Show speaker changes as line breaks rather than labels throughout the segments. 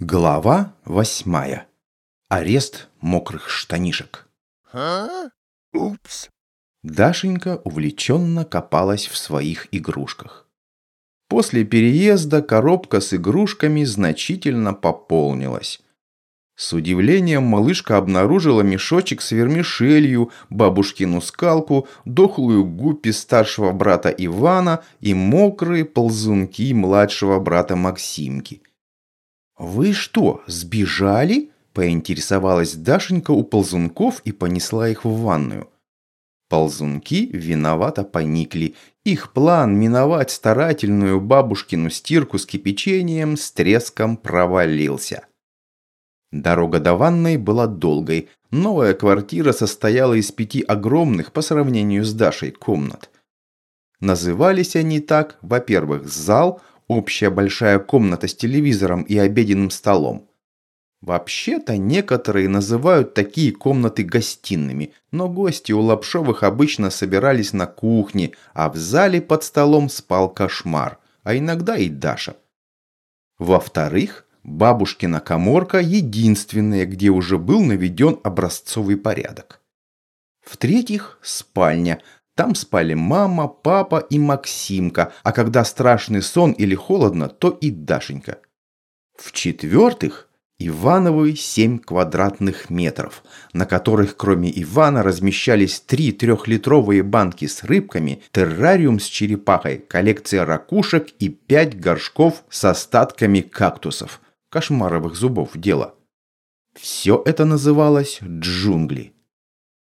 Глава восьмая. Арест мокрых штанишек.
Упс.
Дашенька увлеченно копалась в своих игрушках. После переезда коробка с игрушками значительно пополнилась. С удивлением малышка обнаружила мешочек с вермишелью, бабушкину скалку, дохлую гуппи старшего брата Ивана и мокрые ползунки младшего брата Максимки – «Вы что, сбежали?» – поинтересовалась Дашенька у ползунков и понесла их в ванную. Ползунки виновато поникли. Их план миновать старательную бабушкину стирку с кипячением с треском провалился. Дорога до ванной была долгой. Новая квартира состояла из пяти огромных по сравнению с Дашей комнат. Назывались они так, во-первых, зал – общая большая комната с телевизором и обеденным столом. Вообще-то некоторые называют такие комнаты гостиными, но гости у Лапшовых обычно собирались на кухне, а в зале под столом спал кошмар, а иногда и Даша. Во-вторых, бабушкина коморка единственная, где уже был наведен образцовый порядок. В-третьих, спальня – там спали мама, папа и Максимка, а когда страшный сон или холодно, то и Дашенька. В-четвертых, Ивановы семь квадратных метров, на которых кроме Ивана размещались три трехлитровые банки с рыбками, террариум с черепахой, коллекция ракушек и пять горшков с остатками кактусов. Кошмаровых зубов дело. Все это называлось джунгли.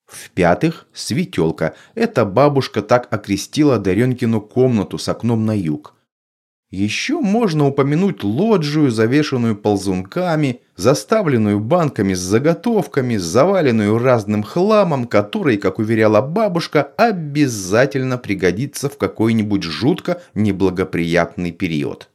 В-пятых, светелка. Эта бабушка так окрестила Даренкину комнату с окном на юг. Еще можно упомянуть лоджию, завешенную ползунками, заставленную банками с заготовками, заваленную разным хламом, который, как уверяла бабушка, обязательно пригодится в какой-нибудь жутко неблагоприятный период.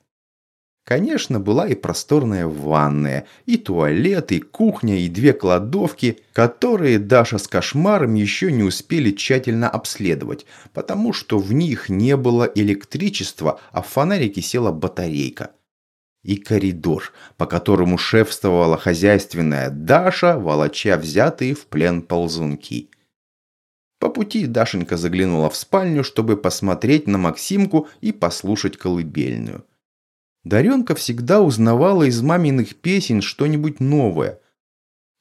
Конечно, была и просторная ванная, и туалет, и кухня, и две кладовки, которые Даша с кошмаром еще не успели тщательно обследовать, потому что в них не было электричества, а в фонарике села батарейка. И коридор, по которому шефствовала хозяйственная Даша, волоча взятые в плен ползунки. По пути Дашенька заглянула в спальню, чтобы посмотреть на Максимку и послушать колыбельную. Даренка всегда узнавала из маминых песен что-нибудь новое.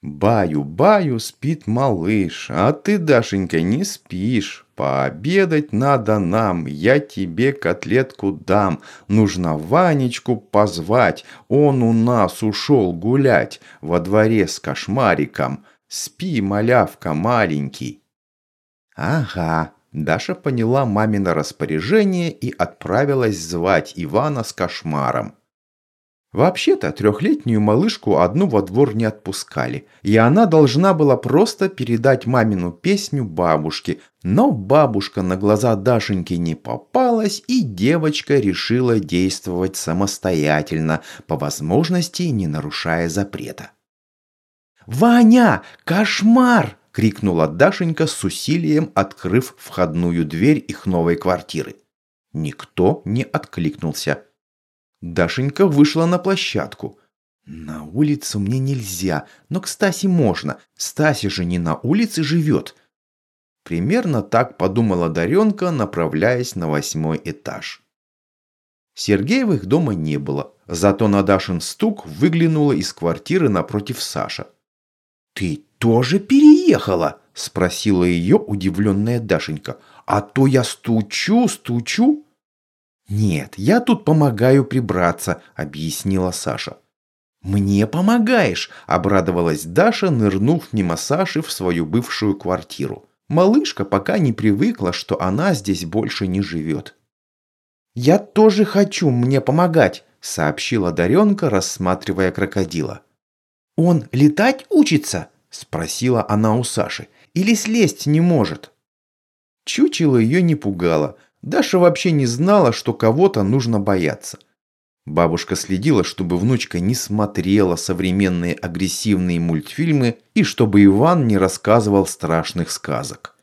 «Баю-баю, спит малыш, а ты, Дашенька, не спишь. Пообедать надо нам, я тебе котлетку дам. Нужно Ванечку позвать, он у нас ушел гулять во дворе с кошмариком. Спи, малявка маленький». «Ага, Даша поняла мамино распоряжение и отправилась звать Ивана с кошмаром. Вообще-то трехлетнюю малышку одну во двор не отпускали, и она должна была просто передать мамину песню бабушке, но бабушка на глаза Дашеньки не попалась, и девочка решила действовать самостоятельно, по возможности не нарушая запрета. «Ваня, кошмар!» – крикнула Дашенька с усилием, открыв входную дверь их новой квартиры. Никто не откликнулся. Дашенька вышла на площадку. «На улицу мне нельзя, но к Стасе можно. Стася же не на улице живет». Примерно так подумала Даренка, направляясь на восьмой этаж. Сергеевых дома не было, зато на Дашин стук выглянула из квартиры напротив Саша. «Ты тоже переехала?» – спросила ее удивленная Дашенька. «А то я стучу, стучу». «Нет, я тут помогаю прибраться», – объяснила Саша. «Мне помогаешь», – обрадовалась Даша, нырнув мимо Саши в свою бывшую квартиру. Малышка пока не привыкла, что она здесь больше не живет. «Я тоже хочу мне помогать», – сообщила Даренка, рассматривая крокодила. «Он летать учится?» – спросила она у Саши. «Или слезть не может?» Чучело ее не пугало. Даша вообще не знала, что кого-то нужно бояться. Бабушка следила, чтобы внучка не смотрела современные агрессивные мультфильмы и чтобы Иван не рассказывал страшных сказок.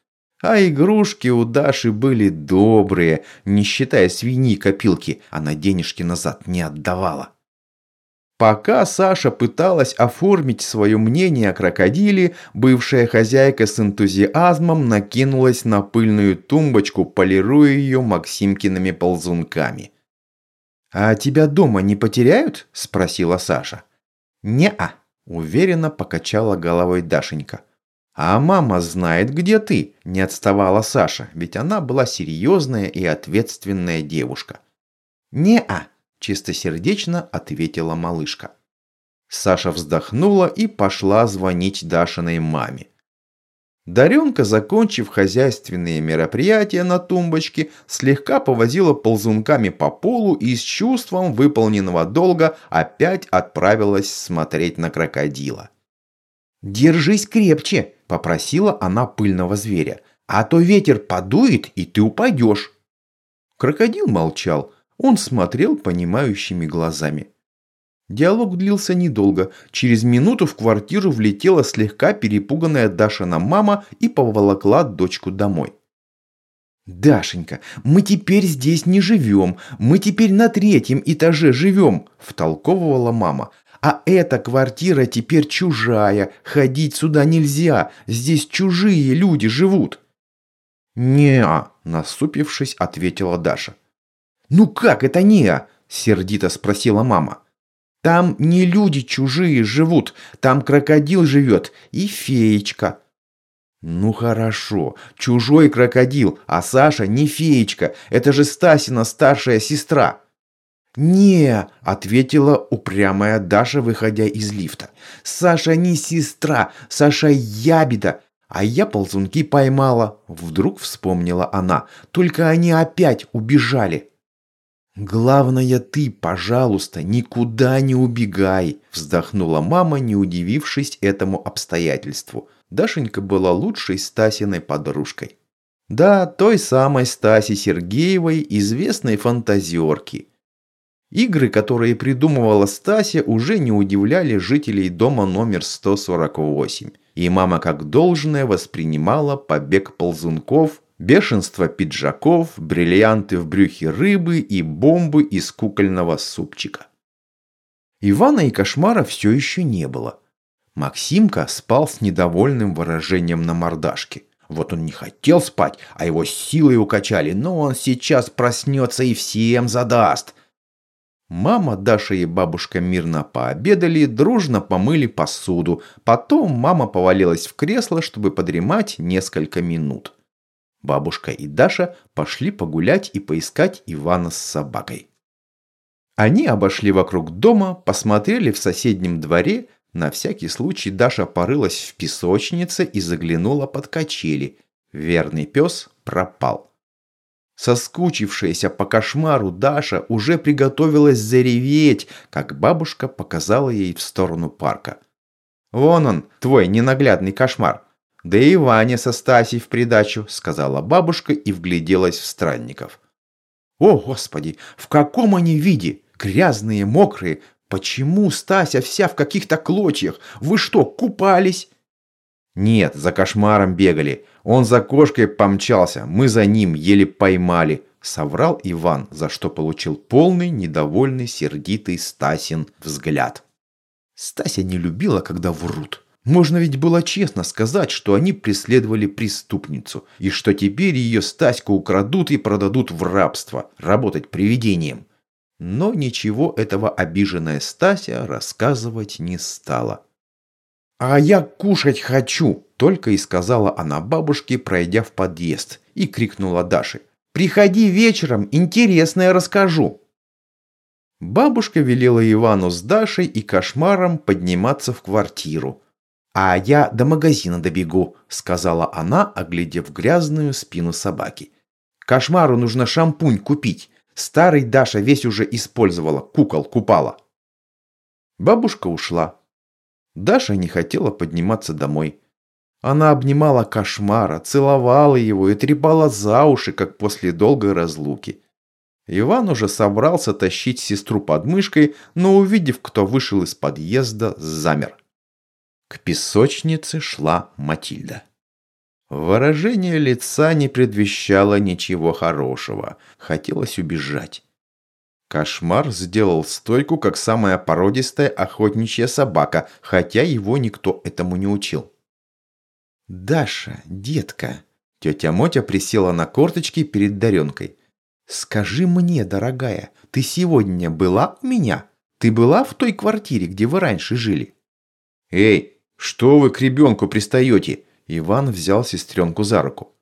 А игрушки у Даши были добрые, не считая свиньи копилки, она денежки назад не отдавала. Пока Саша пыталась оформить свое мнение о крокодиле, бывшая хозяйка с энтузиазмом накинулась на пыльную тумбочку, полируя ее Максимкиными ползунками. «А тебя дома не потеряют?» – спросила Саша. «Не-а», – уверенно покачала головой Дашенька. «А мама знает, где ты», – не отставала Саша, ведь она была серьезная и ответственная девушка. «Не-а», чистосердечно ответила малышка. Саша вздохнула и пошла звонить Дашиной маме. Даренка, закончив хозяйственные мероприятия на тумбочке, слегка повозила ползунками по полу и с чувством выполненного долга опять отправилась смотреть на крокодила. «Держись крепче!» – попросила она пыльного зверя. «А то ветер подует, и ты упадешь!» Крокодил молчал, он смотрел понимающими глазами. Диалог длился недолго. Через минуту в квартиру влетела слегка перепуганная Дашина мама и поволокла дочку домой. «Дашенька, мы теперь здесь не живем, мы теперь на третьем этаже живем», – втолковывала мама. «А эта квартира теперь чужая, ходить сюда нельзя, здесь чужие люди живут». «Не-а», – насупившись, ответила Даша. «Ну как это не?» – сердито спросила мама. «Там не люди чужие живут, там крокодил живет и феечка». «Ну хорошо, чужой крокодил, а Саша не феечка, это же Стасина старшая сестра». «Не», – ответила упрямая Даша, выходя из лифта. «Саша не сестра, Саша ябеда, а я ползунки поймала». Вдруг вспомнила она, только они опять убежали. «Главное ты, пожалуйста, никуда не убегай!» Вздохнула мама, не удивившись этому обстоятельству. Дашенька была лучшей Стасиной подружкой. Да, той самой Стаси Сергеевой, известной фантазерки. Игры, которые придумывала Стася, уже не удивляли жителей дома номер 148. И мама как должное воспринимала побег ползунков бешенство пиджаков, бриллианты в брюхе рыбы и бомбы из кукольного супчика. Ивана и кошмара все еще не было. Максимка спал с недовольным выражением на мордашке. Вот он не хотел спать, а его силой укачали, но он сейчас проснется и всем задаст. Мама, Даша и бабушка мирно пообедали, дружно помыли посуду. Потом мама повалилась в кресло, чтобы подремать несколько минут. Бабушка и Даша пошли погулять и поискать Ивана с собакой. Они обошли вокруг дома, посмотрели в соседнем дворе. На всякий случай Даша порылась в песочнице и заглянула под качели. Верный пес пропал. Соскучившаяся по кошмару Даша уже приготовилась зареветь, как бабушка показала ей в сторону парка. «Вон он, твой ненаглядный кошмар. «Да и Ваня со Стасей в придачу», — сказала бабушка и вгляделась в странников. «О, Господи, в каком они виде? Грязные, мокрые. Почему Стася вся в каких-то клочьях? Вы что, купались?» «Нет, за кошмаром бегали. Он за кошкой помчался, мы за ним еле поймали», — соврал Иван, за что получил полный, недовольный, сердитый Стасин взгляд. Стася не любила, когда врут. Можно ведь было честно сказать, что они преследовали преступницу, и что теперь ее Стаську украдут и продадут в рабство, работать привидением. Но ничего этого обиженная Стася рассказывать не стала. «А я кушать хочу!» – только и сказала она бабушке, пройдя в подъезд, и крикнула Даше. «Приходи вечером, интересное расскажу!» Бабушка велела Ивану с Дашей и кошмаром подниматься в квартиру. «А я до магазина добегу», – сказала она, оглядев грязную спину собаки. «Кошмару нужно шампунь купить. Старый Даша весь уже использовала, кукол купала». Бабушка ушла. Даша не хотела подниматься домой. Она обнимала кошмара, целовала его и трепала за уши, как после долгой разлуки. Иван уже собрался тащить сестру под мышкой, но увидев, кто вышел из подъезда, замер. К песочнице шла Матильда. Выражение лица не предвещало ничего хорошего. Хотелось убежать. Кошмар сделал стойку, как самая породистая охотничья собака, хотя его никто этому не учил. «Даша, детка!» Тетя Мотя присела на корточки перед Даренкой. «Скажи мне, дорогая, ты сегодня была у меня? Ты была в той квартире, где вы раньше жили?» «Эй, что вы к ребенку пристаете?» Иван взял сестренку за руку.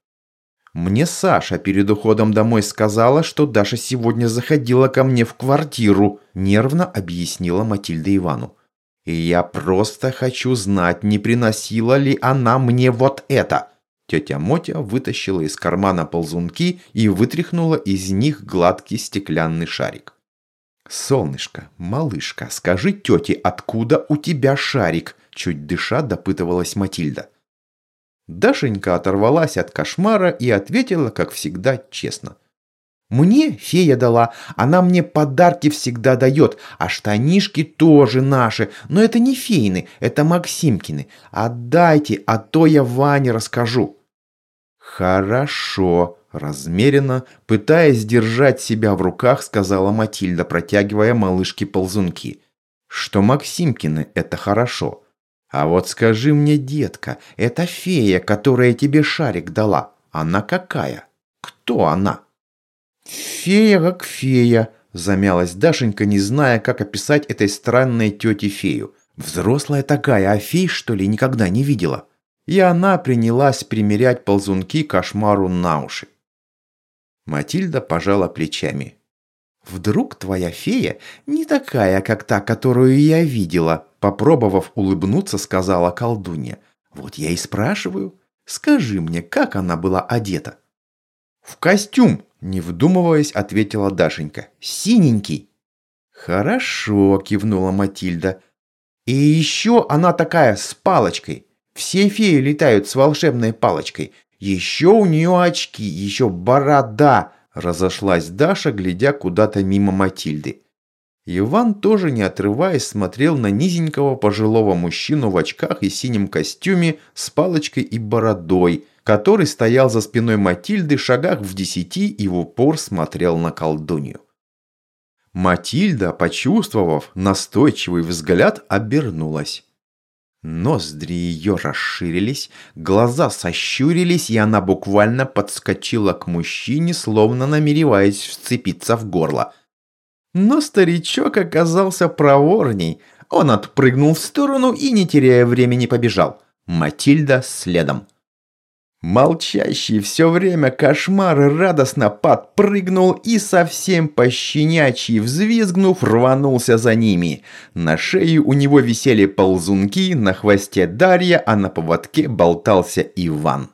«Мне Саша перед уходом домой сказала, что Даша сегодня заходила ко мне в квартиру», нервно объяснила Матильда Ивану. «И я просто хочу знать, не приносила ли она мне вот это». Тетя Мотя вытащила из кармана ползунки и вытряхнула из них гладкий стеклянный шарик. «Солнышко, малышка, скажи тете, откуда у тебя шарик?» Чуть дыша допытывалась Матильда. Дашенька оторвалась от кошмара и ответила, как всегда, честно. «Мне фея дала, она мне подарки всегда дает, а штанишки тоже наши, но это не фейны, это Максимкины. Отдайте, а то я Ване расскажу». «Хорошо», – размеренно, пытаясь держать себя в руках, сказала Матильда, протягивая малышке ползунки. «Что Максимкины – это хорошо. А вот скажи мне, детка, эта фея, которая тебе шарик дала, она какая? Кто она?» «Фея как фея», – замялась Дашенька, не зная, как описать этой странной тете фею. «Взрослая такая, а фей, что ли, никогда не видела?» И она принялась примерять ползунки кошмару на уши. Матильда пожала плечами. «Вдруг твоя фея не такая, как та, которую я видела?» Попробовав улыбнуться, сказала колдунья. «Вот я и спрашиваю. Скажи мне, как она была одета?» «В костюм!» – не вдумываясь, ответила Дашенька. «Синенький!» «Хорошо!» – кивнула Матильда. «И еще она такая с палочкой. Все феи летают с волшебной палочкой. Еще у нее очки, еще борода!» – разошлась Даша, глядя куда-то мимо Матильды. Иван тоже не отрываясь смотрел на низенького пожилого мужчину в очках и синем костюме с палочкой и бородой, который стоял за спиной Матильды шагах в десяти и в упор смотрел на колдунью. Матильда, почувствовав настойчивый взгляд, обернулась. Ноздри ее расширились, глаза сощурились, и она буквально подскочила к мужчине, словно намереваясь вцепиться в горло. Но старичок оказался проворней. Он отпрыгнул в сторону и, не теряя времени, побежал. Матильда следом. Молчащий все время кошмар радостно подпрыгнул и совсем пощенячьи взвизгнув рванулся за ними. На шее у него висели ползунки, на хвосте Дарья, а на поводке болтался Иван.